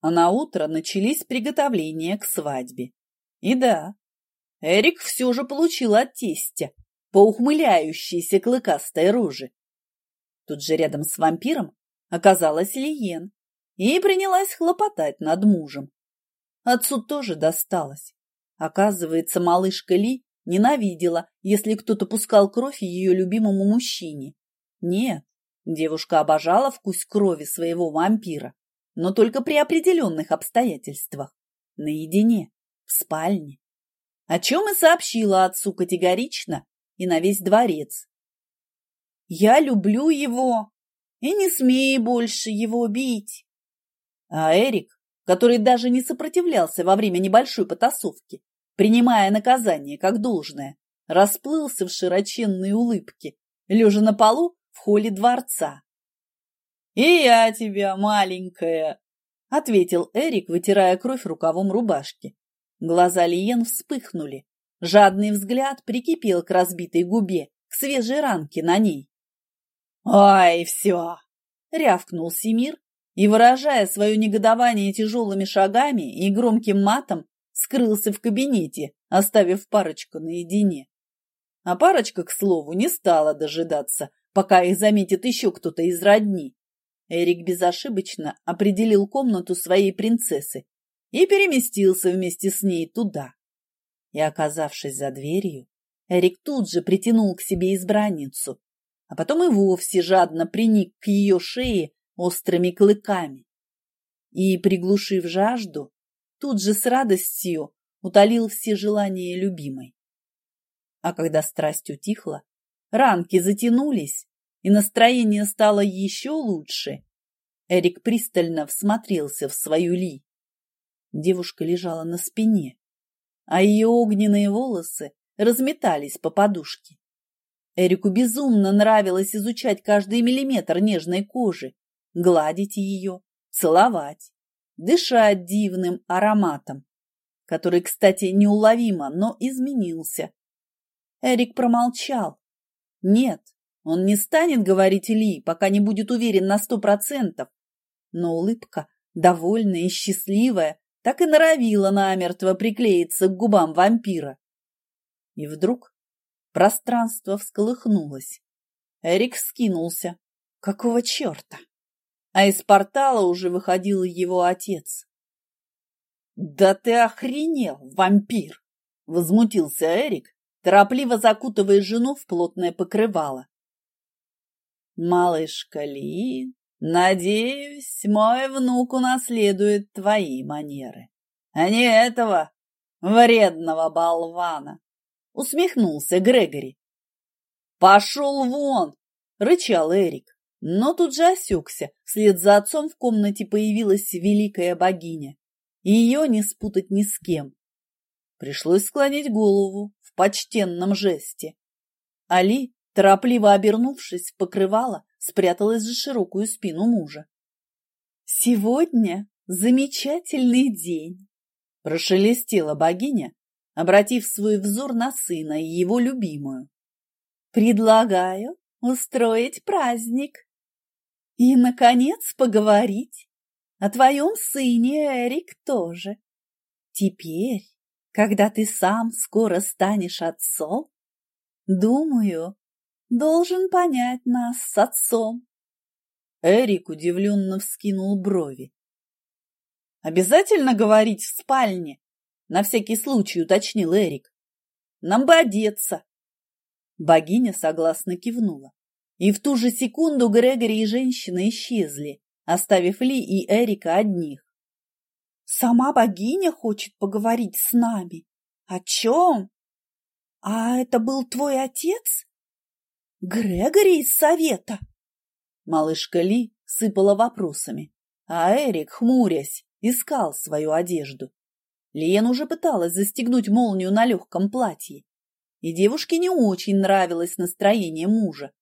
А на утро начались приготовления к свадьбе. И да, Эрик все же получил от тестя по ухмыляющейся клыкастой роже. Тут же рядом с вампиром оказалась Лиен и принялась хлопотать над мужем. Отцу тоже досталось. Оказывается, малышка Ли ненавидела, если кто-то пускал кровь ее любимому мужчине. Нет, девушка обожала вкус крови своего вампира, но только при определенных обстоятельствах, наедине, в спальне. О чем и сообщила отцу категорично и на весь дворец. «Я люблю его, и не смей больше его бить!» А Эрик, который даже не сопротивлялся во время небольшой потасовки, принимая наказание как должное, расплылся в широченной улыбке, лежа на полу в холле дворца. «И я тебя, маленькая!» — ответил Эрик, вытирая кровь рукавом рубашки. Глаза Лиен вспыхнули. Жадный взгляд прикипел к разбитой губе, к свежей ранке на ней. «Ай, все!» — рявкнул Семир и, выражая свое негодование тяжелыми шагами и громким матом, скрылся в кабинете, оставив парочку наедине. А парочка, к слову, не стала дожидаться, пока их заметит еще кто-то из родни. Эрик безошибочно определил комнату своей принцессы и переместился вместе с ней туда. И, оказавшись за дверью, Эрик тут же притянул к себе избранницу, а потом и вовсе жадно приник к ее шее острыми клыками. И, приглушив жажду, тут же с радостью утолил все желания любимой. А когда страсть утихла, ранки затянулись, и настроение стало еще лучше, Эрик пристально всмотрелся в свою Ли. Девушка лежала на спине, а ее огненные волосы разметались по подушке. Эрику безумно нравилось изучать каждый миллиметр нежной кожи, гладить ее, целовать, дышать дивным ароматом, который, кстати, неуловимо, но изменился. Эрик промолчал. Нет, он не станет говорить Ли, пока не будет уверен на сто процентов. Но улыбка, довольная и счастливая, так и норовила намертво приклеиться к губам вампира. И вдруг пространство всколыхнулось. Эрик скинулся. Какого черта? а из портала уже выходил его отец. «Да ты охренел, вампир!» — возмутился Эрик, торопливо закутывая жену в плотное покрывало. «Малышка Ли, надеюсь, мой внук унаследует твои манеры, а не этого вредного болвана!» — усмехнулся Грегори. «Пошел вон!» — рычал Эрик. Но тут же осекся. Вслед за отцом в комнате появилась великая богиня. Ее не спутать ни с кем. Пришлось склонить голову в почтенном жесте. Али, торопливо обернувшись, покрывала, спряталась за широкую спину мужа. «Сегодня замечательный день!» – прошелестела богиня, обратив свой взор на сына и его любимую. «Предлагаю устроить праздник!» И, наконец, поговорить о твоем сыне Эрик тоже. Теперь, когда ты сам скоро станешь отцом, думаю, должен понять нас с отцом. Эрик удивленно вскинул брови. «Обязательно говорить в спальне?» На всякий случай уточнил Эрик. «Нам бы одеться». Богиня согласно кивнула. И в ту же секунду Грегори и женщина исчезли, оставив Ли и Эрика одних. «Сама богиня хочет поговорить с нами. О чем? А это был твой отец? Грегори из совета?» Малышка Ли сыпала вопросами, а Эрик, хмурясь, искал свою одежду. Лен уже пыталась застегнуть молнию на легком платье, и девушке не очень нравилось настроение мужа.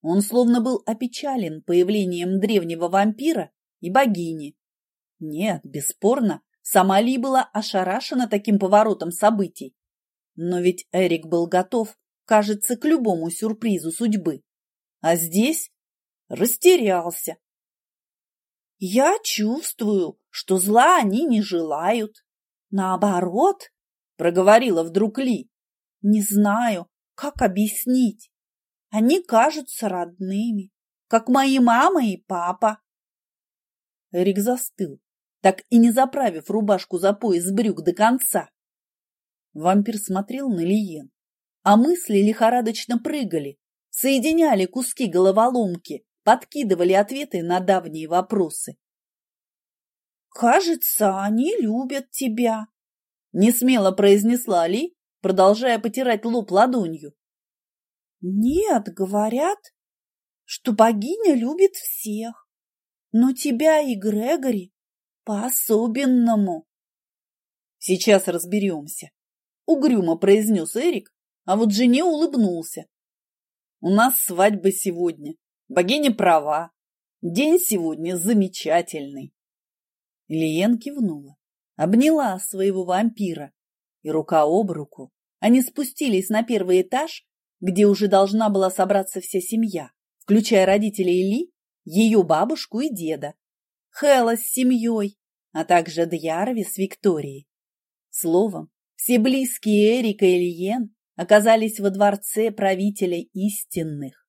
Он словно был опечален появлением древнего вампира и богини. Нет, бесспорно, сама Ли была ошарашена таким поворотом событий. Но ведь Эрик был готов, кажется, к любому сюрпризу судьбы. А здесь растерялся. Я чувствую, что зла они не желают. Наоборот, проговорила вдруг Ли, не знаю, как объяснить. Они кажутся родными, как мои мама и папа. Эрик застыл, так и не заправив рубашку за пояс брюк до конца. Вампир смотрел на Лиен, а мысли лихорадочно прыгали, соединяли куски головоломки, подкидывали ответы на давние вопросы. «Кажется, они любят тебя», — несмело произнесла Ли, продолжая потирать лоб ладонью. «Нет, говорят, что богиня любит всех, но тебя и Грегори по-особенному». «Сейчас разберемся», — угрюмо произнес Эрик, а вот жене улыбнулся. «У нас свадьба сегодня, Богиня права. День сегодня замечательный. Лиен кивнула, обняла своего вампира, и рука об руку они спустились на первый этаж, где уже должна была собраться вся семья, включая родителей Ли, ее бабушку и деда, Хэла с семьей, а также Дьярви с Викторией. Словом, все близкие Эрика и Лиен оказались во дворце правителя истинных.